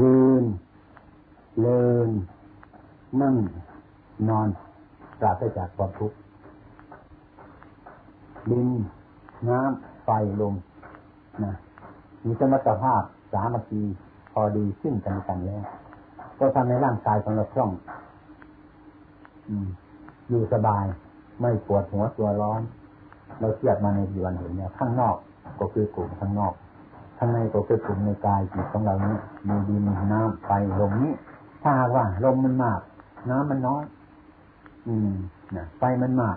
ยืน เลิน นั่ง นอนปราศจากความทุกข์ดิน น้ำ ไฟ ลมนะมีสมรรถภาพสามัคคีพอดีขึ้นกันกันแล้ว ก็ทำให้ร่างกายของเราคล่องอยู่สบาย ไม่ปวดหัวตัวร้อน เราเทียบมาในดีวันเห็นเนี่ยข้างนอกก็คือกลุ่มข้างนอก ข้างในก็คือกลุ่มในกายจิตของเรานี้มีดินน้ำไฟลมนี้ถ้าว่าลมมันมาก น้ำมันน้อย อืมนะไฟมันมาก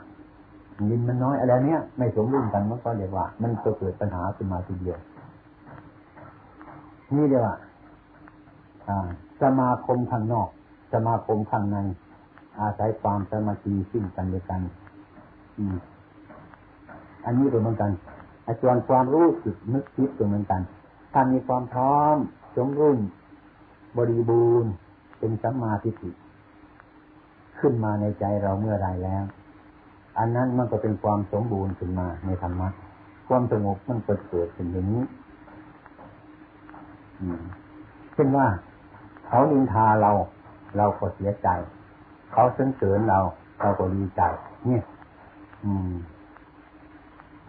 ดินมันน้อยอะไรเนี้ยไม่สมดุลกันมันก็เรียกว่า มันจะเกิดปัญหาขึ้นมาทีเดียว นี่เดียวว่าสมาคมข้างนอก สมาคมข้างใน อาศัยความสมาธิซึ่งกันและกัน อืมอันนี้ก็เหมือนกัน ส่วนความรู้สึกนึกคิดก็เหมือนกัน ถ้ามีความพร้อมสมรุ่นบริบูรณ์เป็นสัมมาทิฏฐิขึ้นมาในใจเราเมื่อไรแล้ว อันนั้นมันก็เป็นความสมบูรณ์ขึ้นมาในธรรมะความสงบมันเกิดเกิดเป็นอย่างนี้เช่นว่าเขานินทาเรา เราก็เสียใจ เขาเสนเสริญเรา เราก็ดีใจ เนี่ย อืม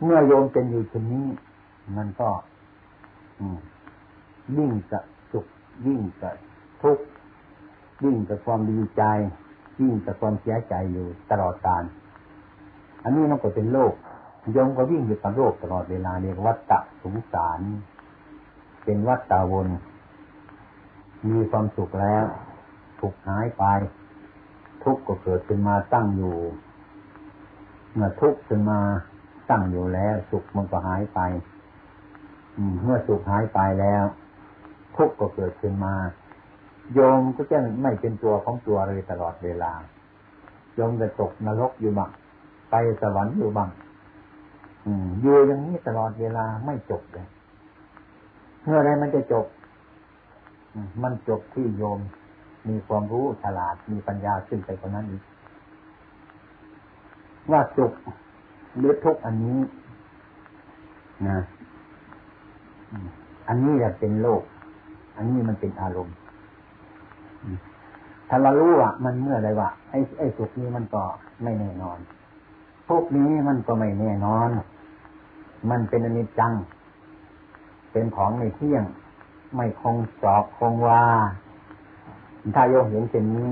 เมื่อโยมเป็นอยู่เช่นนี้ มันก็ยิ่งจะสุขยิ่งจะทุกข์ยิ่งจะความดีใจ ยิ่งจะความเสียใจอยู่ตลอดกาลอันนี้มันก็เป็นโลกโยมก็วิ่งอยู่กับโลกตลอดเวลาเรียกวัฏฏะสงสาร เป็นวัฏฏวน มีความสุขแล้วทุกหายไป ทุกข์ก็เกิดขึ้นมาตั้งอยู่ เมื่อทุกข์ขึ้นมา ตั้งอยู่แล้ว สุขมันก็หายไปเมื่อสุขหายไปแล้ว ทุกข์ก็เกิดขึ้นมา โยมก็จะไม่เป็นตัวของตัวเลยตลอดเวลา โยมจะตกนรกอยู่บ้างไปสวรรค์อยู่บ้างอยู่อย่างนี้ตลอดเวลาไม่จบเลยเมื่อไรมันจะจบ มันจบที่โยม มีความรู้ฉลาดมีปัญญาขึ้นไปกว่านั้นอีกว่าสุข หรือทุกอันนี้นะอันนี้จะเป็นโลก อันนี้มันเป็นอารมณ์ถ้าเรารู้ว่ามันเมื่อไรว่าไอ้ไอ้สุขนี้มันก็ไม่แน่นอนทุกนี้มันก็ไม่แน่นอน มันเป็นอนิจจัง เป็นของไม่เที่ยง ไม่คงสอบคงว่าถ้าโยมเห็นเช่นนี้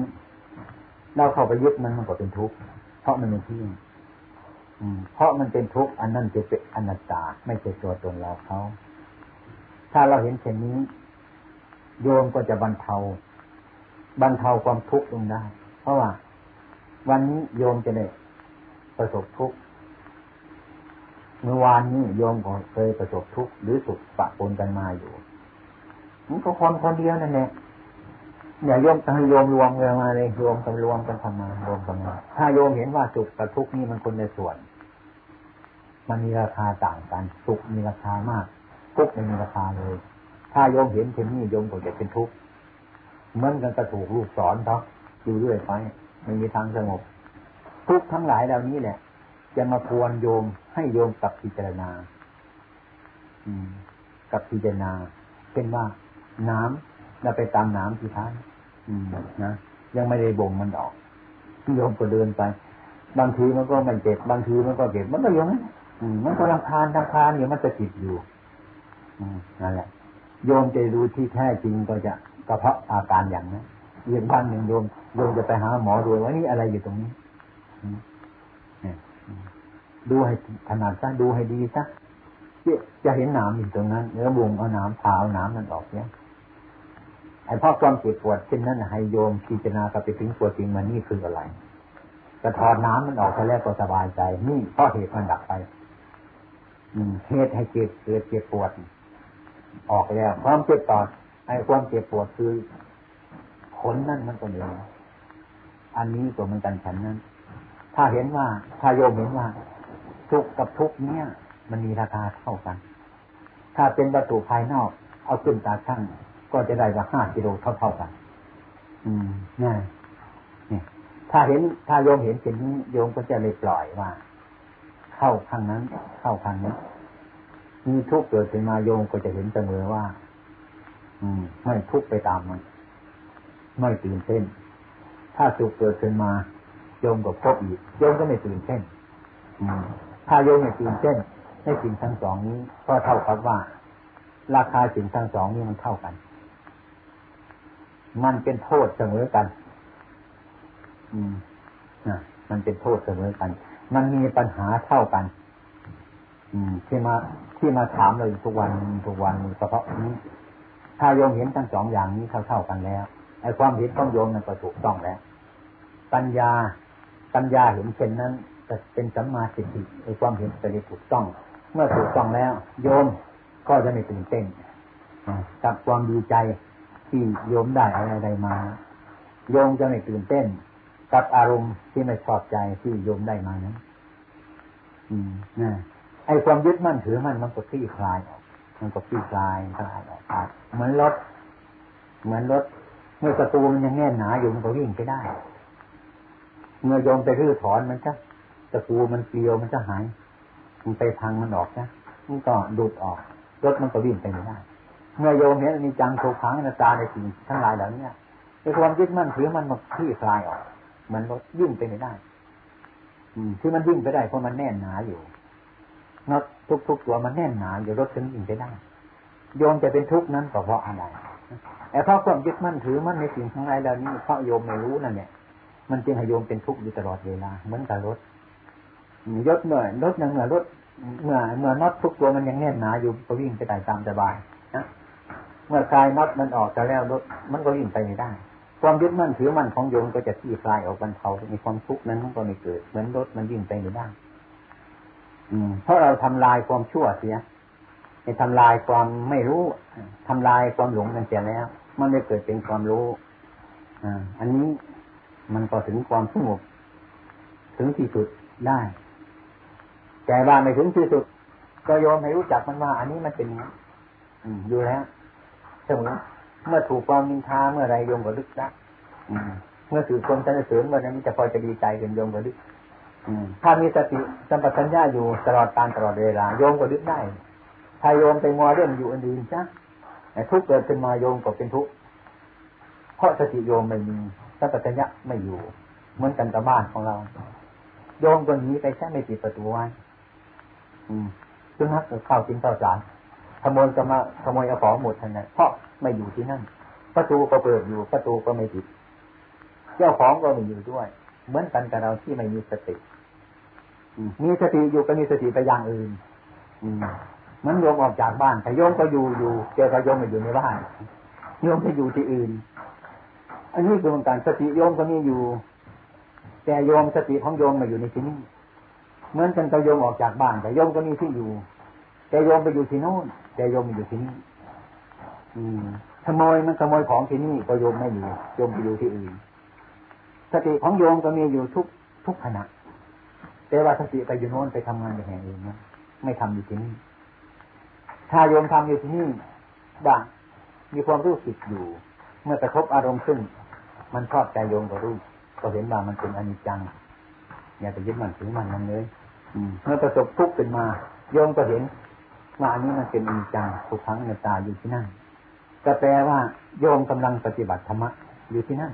เราเข้าไปยึดมันมันก็เป็นทุกข์เพราะมันไม่เที่ยง เพราะมันเป็นทุกข์อันนั้นจะเป็นอนัตตา ไม่ใช่ตัวตนเราเขา ถ้าเราเห็นเช่นนี้ โยมก็จะบรรเทา บรรเทาความทุกข์ลงได้ เพราะว่า วันนี้โยมจะได้ประสบทุกข์เมื่อวานนี้โยมก็เคยประสบทุกข์หรือสุขปะปนกันมาอยู่มันก็คนคนเดียวนั่นแหละ อย่าโยมทั้งโยมรวมกันมาเลยรวมกันรวมกันทำมารวมกันมาถ้าโยมเห็นว่าสุขกับทุกข์นี่มันคนในส่วน มันมีราคาต่างกันสุขมีราคามากทุกข์ไม่มีราคาเลย ถ้าโยมเห็นเช่นนี้โยมก็จะเป็นทุกข์เหมือนกันกระถูกลูกสอนเขาอยู่เรื่อยไปไม่มีทางสงบ ทุกทั้งหลายเหล่านี้แหละ จะมาควรโยมให้โยมกับพิจารณา อืม กับพิจารณาเป็นว่าน้ำ เราไปตามน้ำที่ท้ายอืมนะยังไม่ได้บ่งมันออกโยมก็เดินไป บางทีมันก็ไม่เจ็บบางทีมันก็เจ็บมันก็ยังมันก็รังคานรังคานอยู่มันจะติดอยู่อืมนั่นแหละ โยมจะดูที่แท้จริงก็จะกระเพาะอาการอย่างนั้นเรียนบ้านหนึ่งโยมโยมจะไปหาหมอดูว่านี่อะไรอยู่ตรงนี้ดูให้ถนัดซะดูให้ดีซะจะเห็นหนามอยู่ตรงนั้นเนื้อบุงเอาหนามพาเอาหนามนั้นออกเนี่ย ไอ้พ่อความเจ็บปวดเช่นนั้นให้โยมพิจารณากลับไปถึงตัวจริงมันนี่คืออะไรกระถอดน้ำมันออกไปแล้วก็สบายใจ นี่เพราะเหตุมันดับไป อืมเหตุให้เจ็บเกิดเจ็บปวด ออกแล้วความเจ็บต่อไอ้ความเจ็บปวดคือผลนั่นมันก็เหนืออันนี้ก็เหมือนกันฉันนั้น ถ้าเห็นว่าถ้าโยมเห็นว่าสุขกับทุกเนี้ยมันมีราคาเท่ากัน ถ้าเป็นวัตถุภายนอก เอาขึ้นตาช่าง ก็จะได้ว่าห้ากิโลเท่าเท่ากัน อืมง่ายนี่ถ้าเห็นถ้าโยมเห็นเช่นนี้โยมก็จะเลยปล่อยว่า เข้าข้างนั้น เข้าข้างนี้มีทุกเกิดขึ้นมาโยมก็จะเห็นเสมอว่า อืม ไม่ทุกข์ไปตามมัน ไม่ตื่นเต้น ถ้าสุขเกิดขึ้นมาโยมก็พบอีกโยมก็ไม่ตื่นเต้นอืมถ้าโยมไม่ตื่นเต้นในสิ่งทั้งสองนี้ ก็เท่ากับว่า ราคาสิ่งทั้งสองนี้มันเท่ากัน มันเป็นโทษเสมอกัน อืมนะมันเป็นโทษเสมอกัน มันมีปัญหาเท่ากัน อืม ที่มาที่มาถามเราทุกวันทุกวันเฉพาะนี้ ถ้าโยมเห็นทั้งสองอย่างนี้เท่าเท่ากันแล้วไอ้ความเห็นต้องโยมนั้นก็ถูกต้องแล้ว ปัญญาปัญญาเห็นเช่นนั้นจะเป็นสัมมาสิทธิไอ้ความเห็นจะได้ถูกต้อง เมื่อถูกต้องแล้ว โยมก็จะไม่ตื่นเต้นกับความดีใจ ที่โยมได้อะไรใดมา โยมจะไม่ตื่นเต้น กับอารมณ์ที่ไม่ชอบใจที่โยมได้มานั้นอืมนะไอ้ความยึดมั่นถือมั่นมันก็คลี่คลายออกมันก็คลี่คลายคลายออกเหมือนรถ เหมือนรถ เมื่อประตูมันยังแน่นหนาอยู่มันก็วิ่งไปได้ เมื่อโยมไปรื้อถอนมันจะตะปูมันเปลียวมันจะหาย มันไปพังมันออกนะมันก็ดูดออกรถมันก็วิ่งไปไม่ได้ เมื่อโยมเห็นมีจังโทขังนาตาในสิ่งทั้งหลายเหล่านี้ในความยึดมั่นถือมันมันคลี่คลายออก มันรถยิ่งไปไม่ได้ อืมที่มันวิ่งไปได้เพราะมันแน่นหนาอยู่น็อตทุกตัวมันแน่นหนาอยู่รถถึงวิ่งไปได้ โยมจะเป็นทุกข์นั้นก็เพราะอะไรแต่เพราะความยึดมั่นถือมั่นในสิ่งทั้งหลายเหล่านี้เพราะโยมไม่รู้นั่นเนี่ยมันจึงให้โยมเป็นทุกข์อยู่ตลอดเวลาเหมือนกับรถยศเมื่อรถยังเมื่อรถเมื่อเมื่อน็อตทุกตัวมันยังแน่นหนาอยู่ก็วิ่งไปได้ตามสบาย เมื่อคลายน็อตมันออกจะแล้วรถมันก็วิ่งไปไม่ได้ ความยึดมั่นถือมั่นของโยมก็จะที่คลายออกบรรเทามีความทุกข์นั้นมันก็ไม่เกิด เหมือนรถมันวิ่งไปไม่ได้ อืม เพราะเราทำลายความชั่วเสียไปทำลายความไม่รู้ทำลายความหลงนั่นเสียแล้ว มันไม่เกิดเป็นความรู้อ่าอันนี้มันก็ถึงความสงบถึงที่สุดได้ แต่ว่าไม่ถึงที่สุด ก็โยมให้รู้จักมันว่า อันนี้มันเป็นอยู่แล้ว เสมอเมื่อถูกความมินทาเมื่อไรโยมก็ลึกได้เมื่อถือคนสรรเสริญวันนั้นจะพอจะดีใจเป็นโยมก็ลึกถ้ามีสติสัมปชัญญะอยู่ตลอดการตลอดเวลาโยมก็ลึกได้ ถ้าโยมไปมัวเรื่องอยู่อันอื่นจ้ะทุกเกิดขึ้นมาโยมก็เป็นทุกเพราะสติโยมไม่มีสัมปชัญญะไม่อยู่ เหมือนกันกับบ้านของเรา โยมก็หนีไปแค่ไม่ปิดประตูไว้ซึ่งนักเข้ากินข้าวสาร ขโมยจะมาขโมยเอาของหมดทันนั้นเพราะไม่อยู่ที่นั่น ประตูก็เปิดอยู่ประตูก็ไม่ปิด เจ้าของก็ไม่อยู่ด้วย เหมือนกันกับเราที่ไม่มีสติมีสติอยู่ก็มีสติไปอย่างอื่นมันโยมออกจากบ้านแต่โยมก็อยู่อยู่เจอกับโยมไม่อยู่ในบ้านโยมไปอยู่ที่อื่น อันนี้คือการสติโยมก็มีอยู่ แต่โยมสติของโยมมาอยู่ในที่นี้เหมือนกันกับโยมออกจากบ้านแต่โยมก็มีที่อยู่ แต่โยมไปอยู่ที่โน่นแต่โยมอยู่ที่นี่อืมขโมยมันขโมยของที่นี่ก็โยมไม่อยู่โยมไปอยู่ที่อื่นสติของโยมก็มีอยู่ทุกทุกขณะแต่ว่าสติไปอยู่โน่นไปทำงานอย่างอื่นนะไม่ทำอยู่ที่นี่ถ้าโยมทำอยู่ที่นี่บ้างมีความรู้สึกอยู่ เมื่อกระทบอารมณ์ขึ้น มันชอบใจโยมก็รู้ก็เห็นว่ามันเป็นอนิจจังอย่าไปยึดมันถือมันนั่นเลยเมื่อประสบทุกข์ขึ้นมา โยมก็เห็น ว่าอันนี้มันเป็นอิจังทุกครั้งในตาอยู่ที่นั่นก็แปลว่าโยมกำลังปฏิบัติธรรมะอยู่ที่นั่น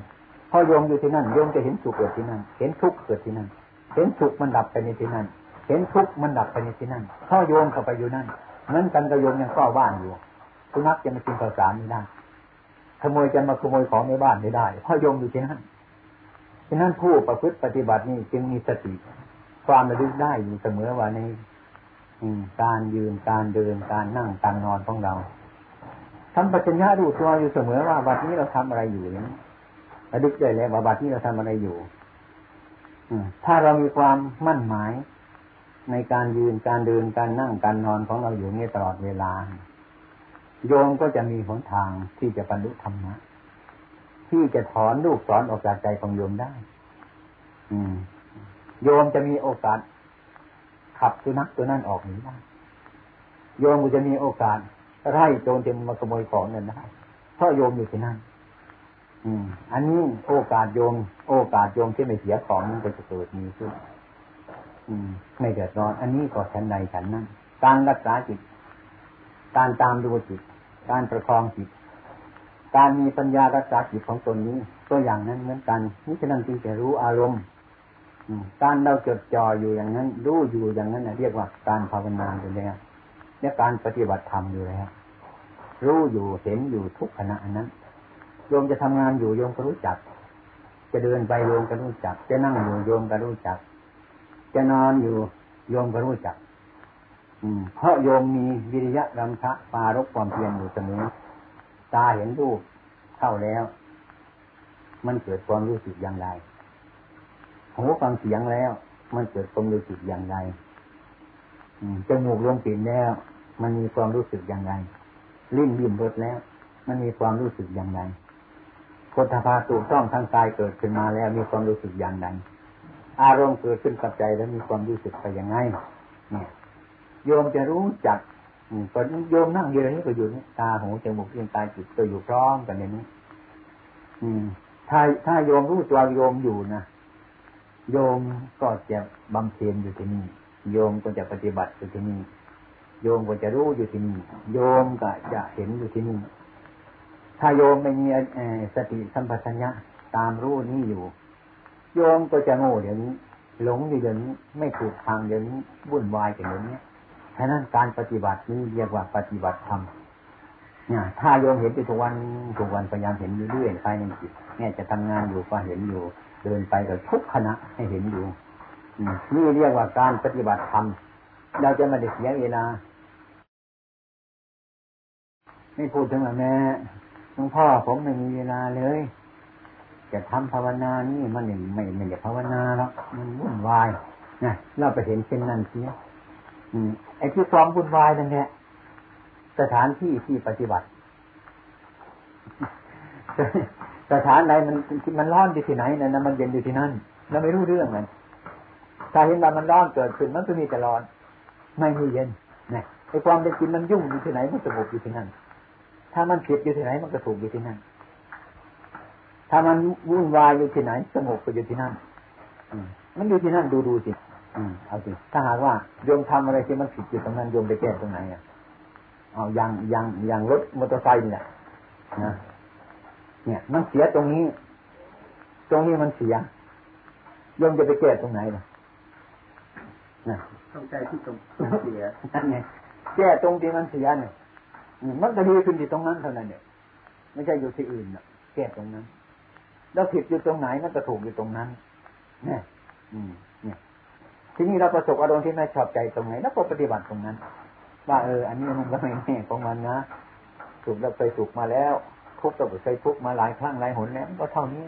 พอโยมอยู่ที่นั่นโยมจะเห็นสุขเกิดที่นั่น เห็นทุกข์เกิดที่นั่น เห็นสุขมันดับไปในที่นั่น เห็นทุกข์มันดับไปในที่นั่นพอโยมเข้าไปอยู่นั่นนั้นกันกับโยมยังเฝ้าบ้านอยู่สุนัขจะมากินข้าวสารไม่ได้ขโมยจะมาขโมยของในบ้านไม่ได้เพราะโยมอยู่ที่นั่นที่นั่นผู้ประพฤติปฏิบัตินี่จึงมีสติความระลึกได้อยู่เสมอว่าใน การยืนการเดินการนั่งการนอนของเราทำปัจจัญญาดูตัวอยู่เสมอว่าบัดนี้เราทำอะไรอยู่นี้ระลึกได้แล้วว่าบัดนี้เราทำอะไรอยู่ถ้าเรามีความมั่นหมาย ในการยืนการเดินการนั่งการนอนของเราอยู่นี่ตลอดเวลา โยมก็จะมีหนทางที่จะบรรลุธรรมะที่จะถอนลูกสอนออกจากใจของโยมได้ อืม โยมจะมีโอกาส ขับสุนัขตัวนั้นออกหนีได้โยมจะมีโอกาสไล่โจรจะมาขโมยของเงินได้เพราะโยมอยู่ที่นั่นอืม อันนี้โอกาสโยม โอกาสโยมที่ไม่เสียของมันก็จะเกิดมีขึ้นอืม ไม่เดือดร้อน อันนี้ก็ฉันใดฉันนั้น การรักษาจิต การตามดูจิต การประคองจิต การมีปัญญารักษาจิตของตนนี้ ตัวอย่างนั้นเหมือนกันนี่ฉะนั้นจึงจะรู้อารมณ์ การเราจดจ่ออยู่อย่างนั้น รู้อยู่อย่างนั้นเรียกว่าการภาวนาอยู่แล้วเนี่ยการปฏิบัติธรรมอยู่แล้วรู้อยู่เห็นอยู่ทุกขณะนั้นโยมจะทำงานอยู่โยมก็รู้จัก จะเดินไปโยมก็รู้จัก จะนั่งอยู่โยมก็รู้จัก จะนอนอยู่โยมก็รู้จัก อืม เพราะโยมมีวิริยะรำทะปารกความเพียรอยู่เสมอตาเห็นรูปเข้าแล้ว มันเกิดความรู้สึกอย่างไร หูฟังเสียงแล้ว มันเกิดความรู้สึกอย่างไรจมูกลงกลิ่นแล้ว มันมีความรู้สึกอย่างไรลิ้นบิ่มรสแล้ว มันมีความรู้สึกอย่างไรพุทธภาตูต้องทางกายเกิดขึ้นมาแล้ว มีความรู้สึกอย่างไรอารมณ์เกิดขึ้นกับใจแล้วมีความรู้สึกไปยังไงเนี่ยโยมจะรู้จักตอนโยมนั่งอยู่นี้ก็อยู่นี่ตาหูจมูกลิ้นกายจิตก็อยู่พร้อมกันอย่างนี้อืม ถ้าถ้าโยมรู้ตัวโยมอยู่นะ โยมก็จะบำเพ็ญอยู่ที่นี่ โยมก็จะปฏิบัติอยู่ที่นี่ โยมก็จะรู้อยู่ที่นี่ โยมก็จะเห็นอยู่ที่นี่ ถ้าโยมไม่มีสติสัมปชัญญะตามรู้นี่อยู่ โยมก็จะโง่เดี๋ยวนี้ หลงอยู่เดี๋ยวนี้ ไม่ถูกทางเดี๋ยวนี้ วุ่นวายกันเดี๋ยวนี้ฉะนั้นการปฏิบัตินี้เรียกว่าปฏิบัติธรรมเนี่ยถ้าโยมเห็นอยู่ทุกวันทุกวันพยายามเห็นเรื่อยๆภายในจิตเนี่ยจะทำงานอยู่ก็เห็นอยู่ เดินไปกับทุกขณะให้เห็นอยู่นี่เรียกว่าการปฏิบัติธรรมเราจะมาเด็กเสียเวลาไม่พูดถึงแม่หลวงพ่อผมไม่มีเวลาเลย จะทำภาวนานี่มันไม่ไม่ไม่ได้ภาวนาแล้วมันวุ่นวายนะเราไปเห็นเช่นนั้นเสียไอ้ที่ความวุ่นวายนั่นแหละสถานที่ที่ปฏิบัติ สถานไหนมันมันร้อนอยู่ที่ไหนนั่นมันเย็นอยู่ที่นั่นเราไม่รู้เรื่องมันถ้าเห็นว่ามันร้อนเกิดขึ้นมันก็มีแต่ร้อน ไม่มีเย็นนะไอ้ความเป็นจริงมันยุ่งอยู่ที่ไหนมันสงบอยู่ที่นั่น ถ้ามันผิดอยู่ที่ไหนมันก็ถูกอยู่ที่นั่น ถ้ามันวุ่นวายอยู่ที่ไหนสงบก็อยู่ที่นั่นอมันอยู่ที่นั่นดูดูสิอืมเอาสิถ้าหากว่าโยมทำอะไรที่มันผิดอยู่ตรงนั้นโยมไปแก้ตรงไหนอะเอาอย่างอย่างอย่างรถมอเตอร์ไซค์เนี่ยนะ เนี่ย มันเสียตรงนี้ ตรงนี้มันเสียยมจะไปแก้ตรงไหนล่ะนะต้องใจที่ตรงเสียนั่นไงแก้ตรงที่มันเสียเนี่ยมันจะดีขึ้นที่ตรงนั้นเท่านั้นเนี่ยไม่ใช่อยู่ที่อื่นนะแก้ตรงนั้น แล้วผิดอยู่ตรงไหนมันก็ถูกอยู่ตรงนั้นเนี่ยอืมเนี่ยทีนี้เราประสบอารมณ์ที่ไม่ชอบใจตรงไหนแล้วก็ปฏิบัติตรงนั้น ว่าเออ อันนี้มันก็ไม่แน่ของมันนะถูกเราเคยถูกมาแล้ว ทุกข์ก็เคยทุกข์มาหลายครั้งหลายหนแล้วก็เท่านี้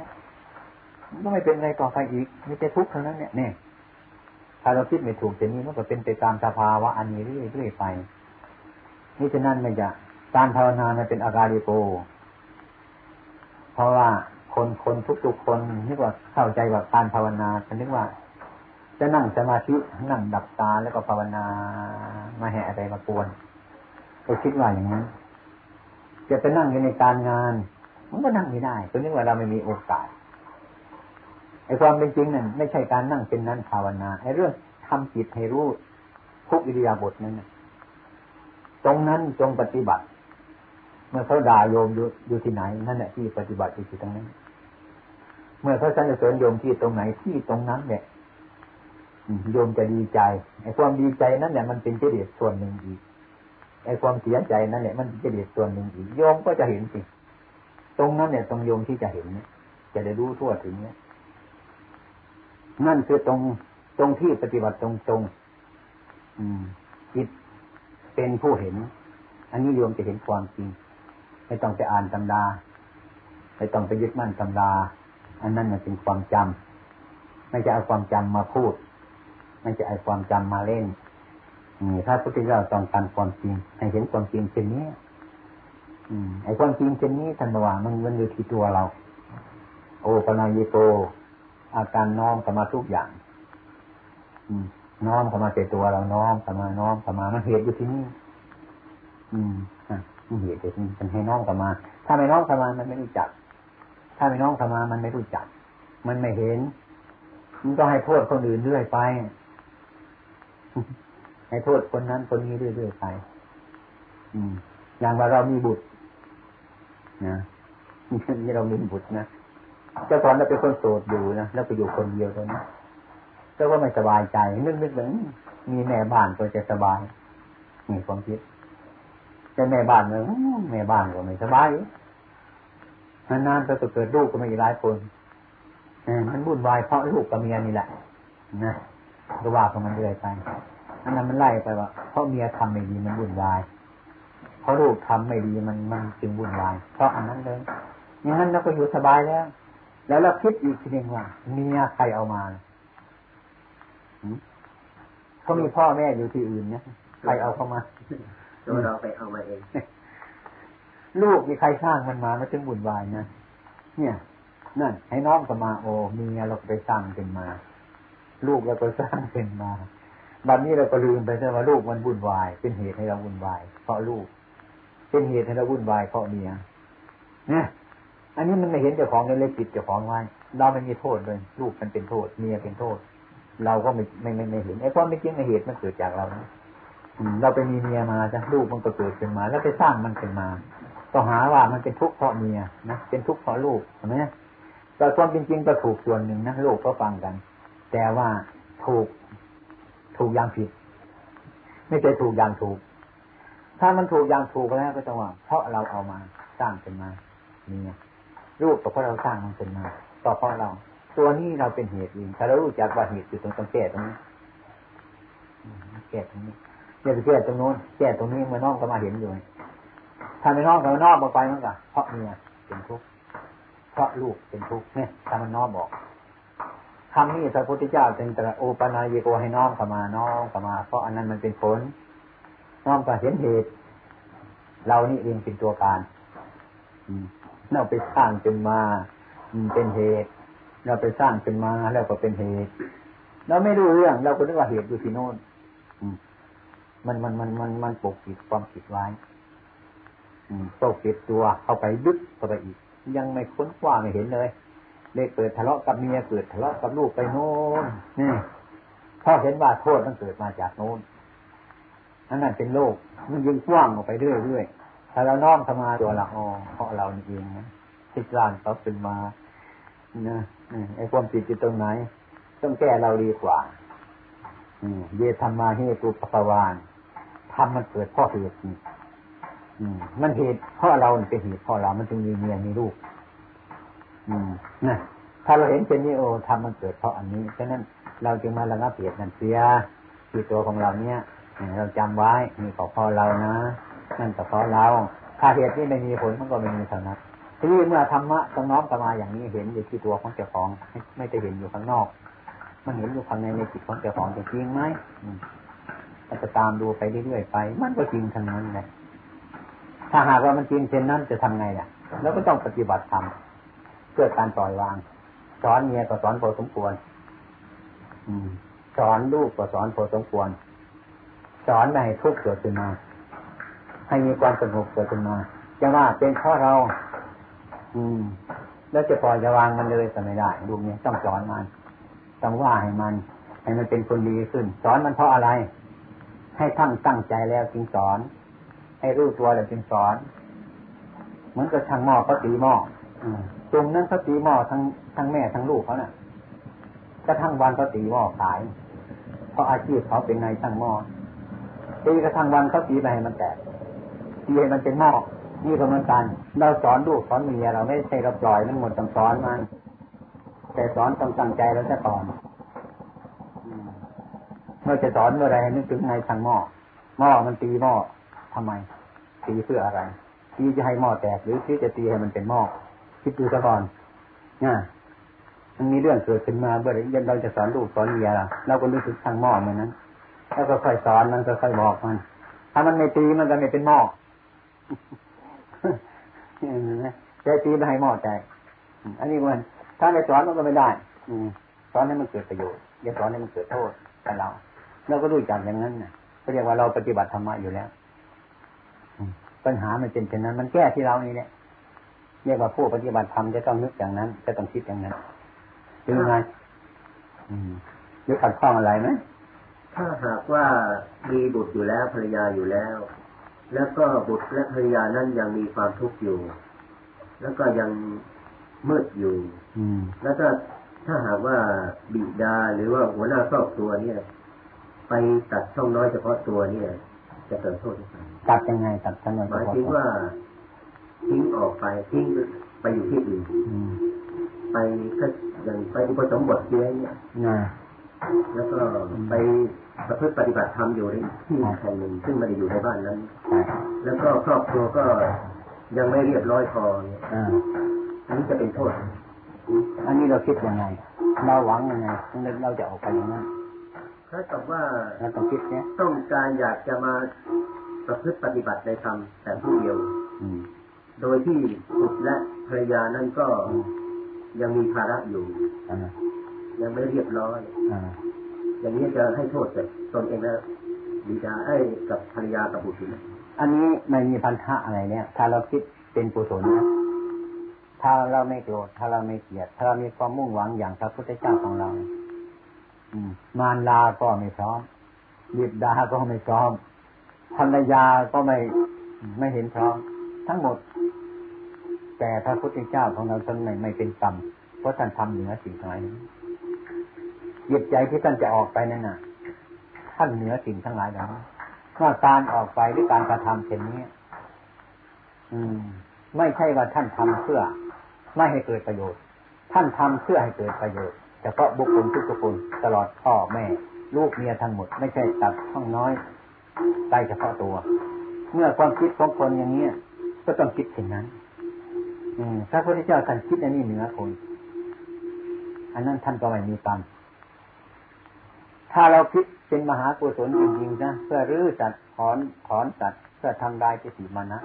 มันก็ไม่เป็นไรต่อไปอีกไม่ใช่ทุกข์เท่านั้นเนี่ยเนี่ยถ้าเราคิดไม่ถูกอย่างนี้มันก็เป็นไปตามสภาวะอันนี้เรื่อยๆไปนี่ฉะนั้นไม่จะการภาวนานเป็นอาการิโก เพราะว่าคนคนทุกๆคนนึกว่าเข้าใจว่าการภาวนาฉันนึกว่า จะนั่งสมาธินั่งดับตาแล้วก็ภาวนามาแห่อะไรมาปวนก็คิดว่าอย่างนั้น จะไปนั่งอยู่ในการงาน มันก็นั่งไม่ได้ตัวนี้ว่าเราไม่มีโอกาสไอ้ความเป็นจริงนั่นไม่ใช่การนั่งเป็นนั้นภาวนาไอ้เรื่องทำจิตให้รู้ทุกอิริยาบถนั้นตรงนั้นจงปฏิบัติ เมื่อเขาด่าโยมอยู่อยู่ที่ไหนนั่นแหละที่ปฏิบัติอยู่ที่ตรงนั้น เมื่อเขาสรรเสริญโยมที่ตรงไหนที่ตรงนั้นเนี่ยโยมจะดีใจไอ้ความดีใจนั้นเนี่ยมันเป็นเจดีย์ส่วนหนึ่งอีก ไอ้ความเสียใจนั่นแหละมันจะเดียดส่วนหนึ่งอีกโยมก็จะเห็นสิตรงนั้นเนี่ยตรงโยมที่จะเห็นเนี่ย จะได้รู้ทั่วถึงเนี่ยนั่นคือตรงตรงที่ปฏิบัติตรงตรงจิตเป็นผู้เห็น อันนี้โยมจะเห็นความจริง ไม่ต้องไปอ่านตำราไม่ต้องไปยึดมั่นตำราอันนั้นมันเป็นความจำไม่จะเอาความจำมาพูด ไม่จะเอาความจำมาเล่น นี่ถ้าพุทธเจ้าต้องการความจริง ให้เห็นความจริงเช่นนี้อไอ้ความจริงเช่นนี้ท่านว่ามันมันอยู่ที่ตัวเรา โอปนายโตอาการน้อมเข้ามาทุกอย่างอืน้อมเข้ามาเจตัวเราน้อมเข้ามาน้อมเข้ามามันเหตุอยู่ที่นี่ อืมอะมันเหตุอยู่ที่นี่มันให้น้อมเข้ามา ถ้าไม่น้อมเข้ามามันไม่รู้จัก ถ้าไม่น้อมเข้ามามันไม่รู้จัก มันไม่เห็นมันก็ให้โทษคนอื่นเรื่อยไป ให้โทษคนนั้นคนนี้เรื่อยๆไป อืม อย่างว่าเรามีบุตรนะนี่เรามีบุตรนะแต่ก่อนเราเป็นคนโสดอยู่นะแล้วไปอยู่คนเดียวตอนนี้ก็ว่าไม่สบายใจนึกนึกเหมือนมีแม่บ้านก็จะสบายมีความคิดแต่แม่บ้านเนแม่บ้านก็ไม่สบายนานๆก็เกิดลูกก็ไม่หลายคนมันวุ่นวายเพราะลูกกับเมียนี่แหละนะก็ว่าของมันเรื่อยไป อันนั้นมันไล่ไปว่าเพราะเมียทำไม่ดีมันวุ่นวาย เพราะลูกทำไม่ดีมันมันจึงวุ่นวาย เพราะอันนั้นเลยอย่างนั้นเราก็อยู่สบายแล้ว แล้วเราคิดอีกทีหนึ่งว่าเมียใครเอามาเขามีพ่อแม่อยู่ที่อื่นเนี่ยใครเอาเข้ามาตัวเราไปเอามาเอง ลูกมีใครสร้างมันมามันจึงวุ่นวายนะเนี่ยนั่นให้น้องก็มาโอ้เมียเราไปสร้างเป็นมา ลูกเราก็สร้างเป็นมา บัดนี้เราก็ลืมไปใช่ไหมลูกมันวุ่นวาย เป็นเหตุให้เราวุ่นวาย เพราะลูก เป็นเหตุให้เราวุ่นวายเพราะเมียเนี่ยอันนี้มันไม่เห็นเจ้าของเลยจิตเจ้าของไว้เราไม่มีโทษเลยลูกมันเป็นโทษเมียเป็นโทษ เราก็ไม่ไม่ไม่เห็นไอ้ความไม่จริงในเหตุมันเกิดจากเราเราไปมีเมียมาจ้ะลูกมันก็เกิดขึ้นมา แล้วไปสร้างมันขึ้นมา ก็หาว่ามันเป็นทุกข์เพราะเมียนะเป็นทุกข์เพราะลูกเห็นไหมแต่ความจริงๆก็ถูกส่วนหนึ่งนะลูกก็ฟังกัน แต่ว่าถูก ถูกอย่างผิด ไม่ใช่ถูกอย่างถูก ถ้ามันถูกอย่างถูกแล้วก็ต้องว่า เพราะเราเอามาสร้างขึ้นมาเมียลูกก็เพราะเราสร้างมันขึ้นมาก็เพราะเรา ตัวนี้เราเป็นเหตุเองถ้าเรารู้จักว่าเหตุอยู่ตรงตรงแก้ตรงนี้แก้ตรงนี้อย่าไปแก้ตรงโน้นแก้ตรงนี้เมื่อน้องก็มาเห็นอยู่ถ้าไม่น้องก็นอกมาไปมันก็เพราะเมียเป็นทุกข์เพราะลูกเป็นทุกข์เนี่ยถ้ามันน้องบอก คำนี้พระพุทธเจ้าจึงตรัสโอปนายโกให้น้องเข้ามาน้องเข้ามา เพราะอันนั้นมันเป็นผลน้องก็เห็นเหตุ เรานี่เองเป็นตัวการเราไปสร้างจนมาเป็นเหตุ เราไปสร้างจนมาแล้วก็เป็นเหตุ เราไม่รู้เรื่อง เราก็นึกว่าเหตุอยู่ที่โน่นมันมันมันมันมันปกปิดความผิดไว้ตกปิดตัวเข้าไปดึกเข้าไปอีก ยังไม่ค้นคว้าไม่เห็นเลย เลยเกิดทะเลาะกับเมียเกิดทะเลาะกับลูกไปโน่นนี่พอเห็นว่าโทษมันเกิดมาจากโน้นนั่นนั่นเป็นโลก มันยิ่งกว้างออกไปเรื่อยๆถ้าเราน้อมเข้ามาตัวเราอ๋อเพราะเราเองนะที่ร่างเขาเป็นมานะไอ้ความผิดอยู่ตรงไหน ต้องแก้เราดีกว่าเยธรรมาเหตุปปวานทำมันเกิดเพราะเหตุมันเหตุเพราะเราเป็นเหตุเพราะเรา มันจึงมีเมียมีลูกอืม นะถ้าเราเห็นเป็นนี้โอทำมันเกิดเพราะอันนี้ฉะนั้นเราจึงมาระงับเหตุนั่นเสียที่ตัวของเราเนี้ยเราจำไว้มีขอพอเรานะนั่นก็เพราะเรา ถ้าเหตุนี้ไม่มีผลมันก็ไม่มีเท่านั้นทีนี้เมื่อธรรมะต้องน้อมกลับมาอย่างนี้เห็นอยู่ที่ตัวของเจ้าของ ไม่ได้เห็นอยู่ข้างนอก มันเห็นอยู่ข้างในในจิตของเจ้าของจริงไหมเราจะตามดูไปเรื่อยๆไป มันก็จริงทั้งนั้นเลยถ้าหากว่ามันจริงเช่นนั้นจะทำไงล่ะ แล้วก็ต้องปฏิบัติธรรม เพื่อการปล่อยวาง สอนเมียก็สอนพอสมควรสอนลูกก็สอนพอสมควร สอนไม่ให้ทุกข์เกิดขึ้นมา ให้มีความสงบเกิดขึ้นมาจะว่าเป็นเพราะเรา อืม แล้วจะปล่อยจะวางมันเลยจะไม่ได้ลูกเนี่ยต้องสอนมันต้องว่าให้มัน ให้มันเป็นคนดีขึ้น สอนมันเพราะอะไร ให้ทั้งตั้งใจแล้วจึงสอน ให้รู้ตัวแล้วจึงสอน เหมือนกับช่างหม้อก็ตีหม้อ ตรงนั้นเขาตีหม้อทั้งทั้งแม่ทั้งลูกเขาเนะ่ะก็ทั้งวันเขาตีหม้อขาย เพราะอาชีพเขาเป็นนายช่างหม้อตีกระทั่งวันเขาตีไปให้มันแตกตีให้มันเป็นหม้อนี่ก็เหมือนกันเราสอนลูกสอนเมียเราไม่ใช่เราปล่อยมันหมดต้องสอนมันแต่สอนต้องตั้งใจเราจะก่อนเมื่อจะสอนเมื่อไรนึกถึงนายช่างหม้อหม้อมันตีหม้อทำไมตีเพื่ออะไรตีจะให้หม้อแตกหรือที่จะตีให้มันเป็นหม้อ คิดดูซะก่อนนะมันมีเรื่องเกิดขึ้นมาเมื่อไรยังเราจะสอนลูกสอนเมียเราเราก็รู้สึกทางหม้อเหมือนนั้นแล้วก็ค่อยสอนมันก็ค่อยบอกมัน ถ้ามันไม่ตีมันก็ไม่เป็นหม้อจะตีไม่ให้หม้อแตกอันนี้มันถ้าไม่สอนมันก็ไม่ได้ อืสอนให้มันเกิดประโยชน์อย่าสอนให้มันเกิดโทษกับเราเราก็รู้จักอย่างนั้นนะก็เรียกว่าเราปฏิบัติธรรมะอยู่แล้วปัญหามันเป็นเช่นนั้น มันแก้ที่เรานี่แหละ เรียกว่าผู้ปฏิบัติธรรมจะต้องนึกอย่างนั้น จะต้องคิดอย่างนั้นเป็นยังไงหรือขัดข้องอะไรไหมถ้าหากว่ามีบุตรอยู่แล้วภรรยาอยู่แล้ว แล้วก็บุตรและภรรยานั้นยังมีความทุกข์อยู่ แล้วก็ยังมืดอยู่ อืมแล้วก็ถ้าหากว่าบิดาหรือว่าหัวหน้าครอบครัวเนี่ย ไปตัดช่องน้อยเฉพาะตัวเนี่ย จะเกิดโทษหรือเปล่าตัดยังไงตัดกันหน่อยหมายถึงว่า ทิ้งออกไปทิ้งไปอยู่ที่อื่นอืมไปก็อย่างไปอุปสมบทเชื้อเนี่ยนะแล้วก็ไปประพฤติปฏิบัติธรรมอยู่ในที่แห่งหนึ่งซึ่งไม่ได้อยู่ในบ้านนั้นใช่แล้วก็ครอบครัวก็ยังไม่เรียบร้อยพอเนี่ยอ่าอันนี้จะเป็นโทษ อันนี้เราคิดยังไง เราหวังยังไงนึกเราจะออกไปอย่างนั้นถ้ากับว่าเราต้องคิดเนี่ยต้องการอยากจะมาประพฤติปฏิบัติในธรรมแต่ผู้เดียว อืม โดยที่บุตรและภรรยานั้นก็ยังมีภาระอยู่อ่ายังไม่เรียบร้อยอ่าอย่างนี้จะให้โทษกับตนเองและบิดาไอ้ยกับภรรยากับบุตรนะอันนี้ไม่มีพันธะอะไรเนี่ย ถ้าเราคิดเป็นกุศลนะถ้าเราไม่โกรธถ้าเราไม่เกลียด ถ้าเรามีความมุ่งหวังอย่างพระพุทธเจ้าของเรา อืมมารดาก็ไม่พร้อมบิดาก็ไม่พร้อมภรรยาก็ไม่ไม่เห็นพร้อม ทั้งหมด แต่พระพุทธเจ้าของเราท่านไม่ไม่เป็นกรรมเพราะท่านทำเหนือสิ่งทั้งหลายนี้จิตใจที่ท่านจะออกไปนั่นน่ะ ท่านเหนือสิ่งทั้งหลายเหล่านี้ว่าการออกไปหรือการกระทำเช่นนี้ อืม ไม่ใช่ว่าท่านทำเพื่อ ไม่ให้เกิดประโยชน์ ท่านทำเพื่อให้เกิดประโยชน์เฉพาะบุคคลทุกคนตลอดพ่อแม่ ลูกเมียทั้งหมด ไม่ใช่ตัดช่องน้อยใต้เฉพาะตัว เมื่อความคิดของคนอย่างนี้ ก็ต้องคิดเช่นนั้นพระพุทธเจ้าท่านคิดอันนี้เหนือคนอันนั้นท่านก็ไม่มีกรรมถ้าเราคิดเป็นมหากุศลจริงๆนะเพื่อรื้อสัตว์ถอนถอนสัตว์เพื่อทำลายจิตมานะ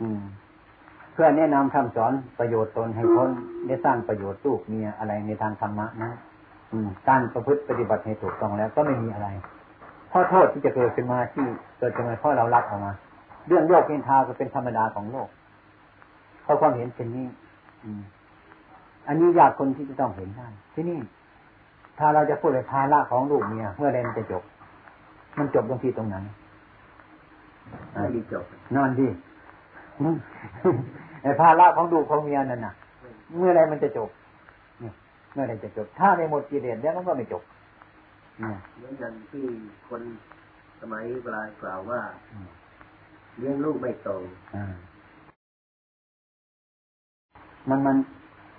อืมเพื่อแนะนำคำสอนประโยชน์ตนให้พ้นได้สร้างประโยชน์ลูกเมียอะไรในทางธรรมะนะอืมการประพฤติปฏิบัติให้ถูกต้องแล้วก็ไม่มีอะไรเพราะโทษที่จะเกิดขึ้นมาที่เกิดขึ้นมาเพราะเรารับออกมา เรื่องโลกนินทาก็เป็นธรรมดาของโลกเพราะความเห็นเช่นนี้ อืม อันนี้ยากคนที่จะต้องเห็นได้ที่นี่ ถ้าเราจะพูดในภาระของลูกเมียเมื่อใดมันจะจบ มันจบตรงที่ตรงไหนไม่ดีจบนอนดิอืมไอ้ภาระของลูกของเมียนั่นน่ะ เมื่อไรมันจะจบเนี่ยเมื่อไรจะจบ ถ้าไม่หมดกิเลสแล้วมันก็ไม่จบเนี่ยเหมือนกันที่คนสมัยโบราณกล่าวว่าอืม เลี้ยงลูกไม่โตมันมัน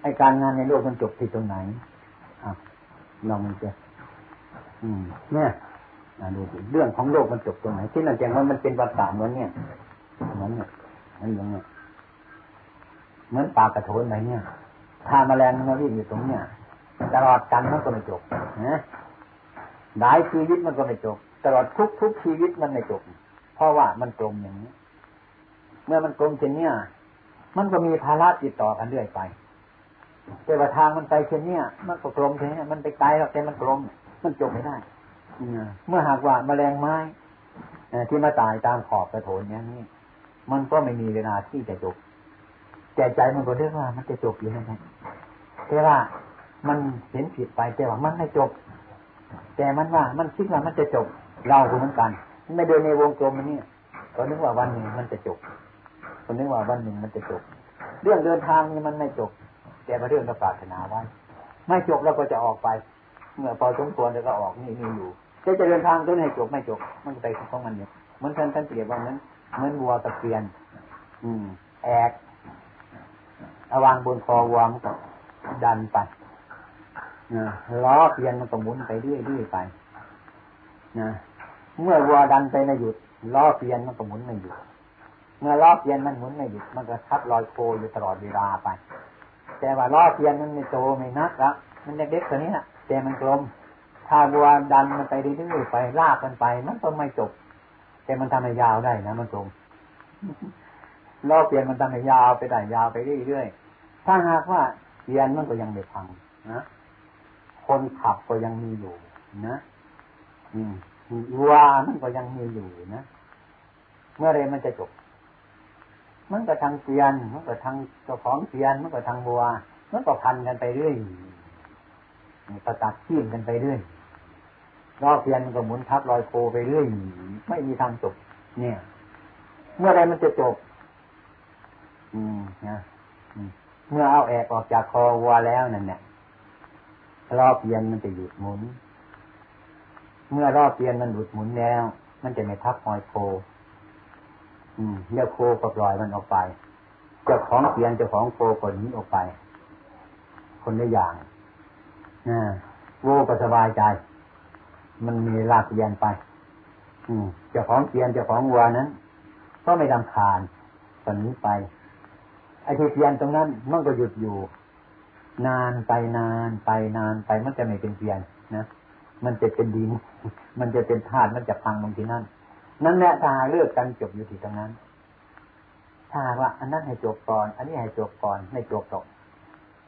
ไอการงานในโลกมันจบที่ตรงไหนอะลองมันเจอืม เนี่ยดูสิเรื่องของโลกมันจบตรงไหน ที่นั่นแจ้งว่ามันเป็นวัฏฏะเหมือนเนี่ยเหมือนเนี่ยเหมือนอย่างเนี่ยเหมือนปลากระโถนอะไรเนี่ยถ้าแมลงมันวิ่งอยู่ตรงเนี่ยตลอดกันมันก็ไม่จบนะหลายชีวิตมันก็ไม่จบ ตลอดทุกทุกชีวิตมันไม่จบ เพราะว่ามันกลมอย่างนี้ เมื่อมันกลมเช่นเนี้ยมันก็มีภาระติดต่อกันเรื่อยไป แต่ว่าทางมันไปเช่นเนี้ยมันก็กลมเช่นนี้มันไปไกลแล้วแต่มันกลมมันจบไม่ได้เมื่อหากว่าแมลงไม้ที่มาตายตามขอบกระโถนอย่างนี้ มันก็ไม่มีเวลาที่จะจบแต่ใจมันก็เรียกว่ามันจะจบอยู่นั่นแหละแต่ว่ามันเห็นผิดไปแต่ว่ามันไม่จบ แต่มันว่ามันคิดว่ามันจะจบเราเหมือนกัน ไม่เดินในวงกลมมันเนี่ยก็นึกว่าวันหนึ่งมันจะจบก็นึกว่าวันหนึ่งมันจะจบ เรื่องเดินทางนี่มันไม่จบ แต่ว่าเรื่องเราปรารถนาไว้ไม่จบเราก็จะออกไป เมื่อพอสมควรแล้วก็ออกนี่มีอยู่จะจะเดินทางต้นให้จบไม่จบ มันไปของมันอยู่ยเหมือนท่านท่านเปรียบว่าเหมือนเหมือนวัวกับเกียน อืม แอกเอวางบนคอวัวมันก็ดันไปนะล้อเกียนมันก็หมุนไปเรื่อยๆไปนะ เมื่อวัวดันไปไม่หยุดล้อเกวียนมันก็หมุนไม่หยุดเมื่อล้อเกวียนมันหมุนไม่หยุดมันก็ทับรอยโคอยู่ตลอดเวลาไป แต่ว่าล้อเกวียนมันไม่โตไม่นักละมันเล็กๆตัวนี้นะแต่มันกลม ถ้าวัวดันมันไปเรื่อยๆไปลากมันไป มันก็ไม่จบ แต่มันทำให้ยาวได้นะมันกลมล้อเปลี่ยนมันทำให้ยาวไปได้ยาวไปเรื่อยๆถ้าหากว่าเปลี่ยนมันก็ยังไม่พังนะคนขับก็ยังมีอยู่นะ อืม วัวมันก็ยังมีอยู่นะ เมื่อไรมันจะจบ มันก็ทางเปลี่ยน มันก็ทางเจ้าของเปลี่ยน มันก็ทางวัว มันก็พันกันไปเรื่อยประตัดขี้มกันไปเรื่อยล้อเปลี่ยนมันก็หมุนทับรอยโคไปเรื่อยไม่มีทางจบ เนี่ย เมื่อไรมันจะจบ อืมนะเมื่อเอาแอกออกจากคอวัวแล้วนั่นเนี่ยรอบเตียนมันจะหยุดหมุน เมื่อรอบเย็นมันหยุดหมุนแล้ว มันจะไม่ทับหอยโคอืมเดี๋ยโคก็ปล่อยมันออกไปเจ้าของเปลี่ยนเจ้าของโคก็หนีออกไป คนละอย่างนะโวก็สบายใจ มันมีลากเกียนไป อืมเจ้าของเปลี่ยนเจ้าของวัวนั้น ก็ไม่ดำคาญตอนนี้ไป ไอ้ที่เปลี่ยนตรงนั้นมันก็หยุดอยู่ นานไปนานไปนานไปมันจะไม่เป็นเปลี่ยนนะ มันจะเป็นดิน มันจะเป็นธาตุมันจะพังลงที่นั่น นั่นแหละถ้าเลือกกันจบอยู่ที่ตรงนั้น ถ้าว่า อันนั้นให้จบก่อน อันนี้ให้จบก่อนไม่จบตก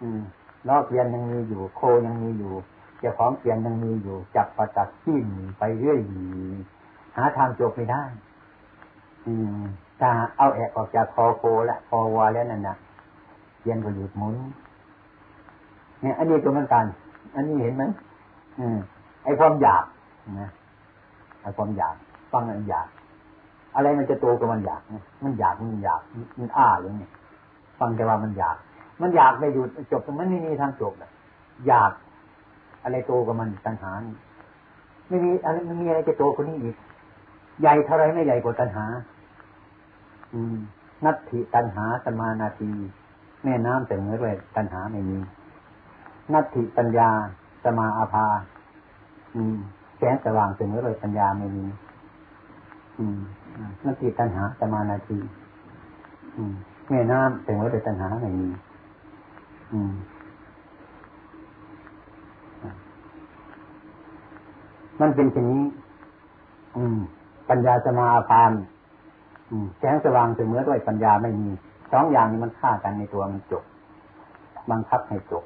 อืมล้อเยียนยังมีอยู่ โคยังมีอยู่เจ้าของเปลี่ยนยังมีอยู่ จับประจักขิ้นไปเรื่อยหาทางจบไม่ได้ อืมถ้าเอาแอกออกจากคอโคและคอวาแล้วนั่นนะเยียนก็หยุดหมุน เนี่ย อันนี้ก็เหมือนกัน อันนี้เห็นไหมอืม ไอ้ความอยากนะไอ้ความอยากฟังอันอยาก อะไรมันจะโตกับมันอยากมันอยากมันอยากมันอ้าอย่างนี้ฟังแต่ว่ามันอยาก มันอยากไม่หยุดจบมันไม่มีทางจบเลยอยาก อะไรโตกับมันตัณหาไม่มีอะไรไม่มีอะไรจะโตกว่านี้อีก ใหญ่เท่าไรไม่ใหญ่กว่าตัณหา อืม นัตถิตัณหาสมานาทีแม่น้ำแต่เมื่อไรตัณหาไม่มี นัตถิปัญญา สมาอาภา มแสงสว่างเสมอเลยปัญญาไม่มีอืมนันติตัณหาสมานาทีแม่น้ำแต่ว่าแต่ตัณหาไม่มีมันเป็นเช่นนี้ อืม ปัญญาสมาพานแสงสว่างเสมอด้วยปัญญาไม่มีสองอย่างนี้มันฆ่ากันในตัวมันจบ บังคับให้จบ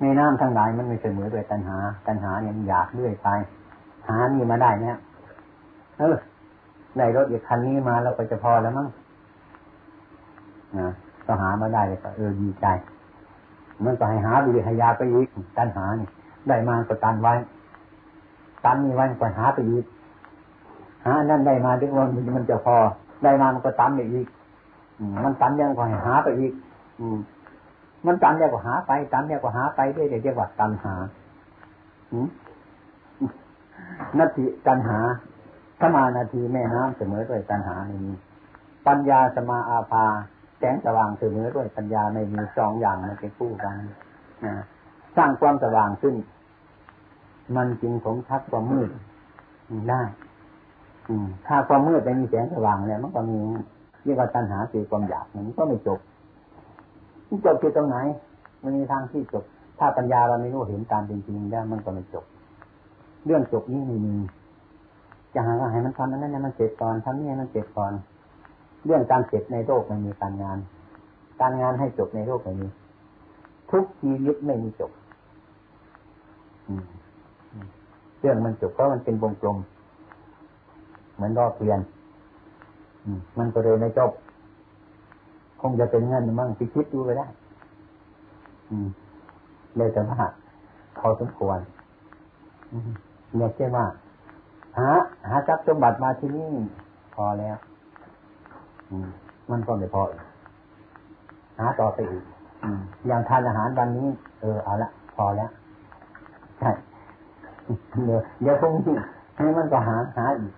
ในน้ำทั้งหลายมันไม่เสมอด้วยตัณหา ตัณหาเนี่ยมันอยากเรื่อยไป หานี่มาได้เนี่ยเออได้รถอีกคันนี้มาเราก็จะพอแล้วมั้งนะก็หามาได้เลยก็เออดีใจ มันก็ให้หาดูดิหายาไปอีกตันหานี่ได้มาก็ตันไว้ตันนี่ไว้ก็หาไปอีกหานั่นได้มาถึงวันมันจะพอ ได้มามันก็ตันไปอีกมันตันยังก็ให้หาไปอีก อืม มันตันเนี่ยก็หาไป ตันเนี่ยก็หาไปเรื่อยเรียกว่าตันหานัตติตันหาสมานาทีแม่น้ำเสมอด้วยปัญหาไม่มีปัญญาสมาอาภาแสงสว่างเสมอด้วยปัญญาไม่มีสองอย่างมันเป็นคู่กันนะสร้างความสว่างขึ้น มันจึงผมทักความมืดได้ถ้าความมืดไม่มีแสงสว่างเนี่ยมันก็มีเรียกว่าตัณหาคือความอยากมันก็ไม่จบ จบที่ตรงไหน มันมีทางที่จบ ถ้าปัญญาเราไม่รู้เห็นตามจริงๆได้มันก็ไม่จบ เรื่องจบนี้ไม่มีจะหาว่าให้มันทำนั้นนี่มันเสร็จก่อนทำนี่มันเสร็จก่อน เรื่องการเสร็จในโลกไม่มีการงาน การงานให้จบในโลกไม่มีทุกชีวิตไม่มีจบเรื่องมันจบเพราะมันเป็นวงกลม เหมือนรอบเปลี่ยนมันก็เลยไม่จบ คงจะเป็นเงินมั่งพิคิดดูไปได้เลยแต่ว่าพอสมควรเนี่ยเช่ว่าหาหาทรัพย์สมบัติมาที่นี่พอแล้วมันก็ไม่พอหาต่อไปอีกอย่างทานอาหารวันนี้ เออเอาละพอแล้วใช่เดี๋ยวเดี๋ยวพรุ่งนี้ให้มันก็หาหาอีก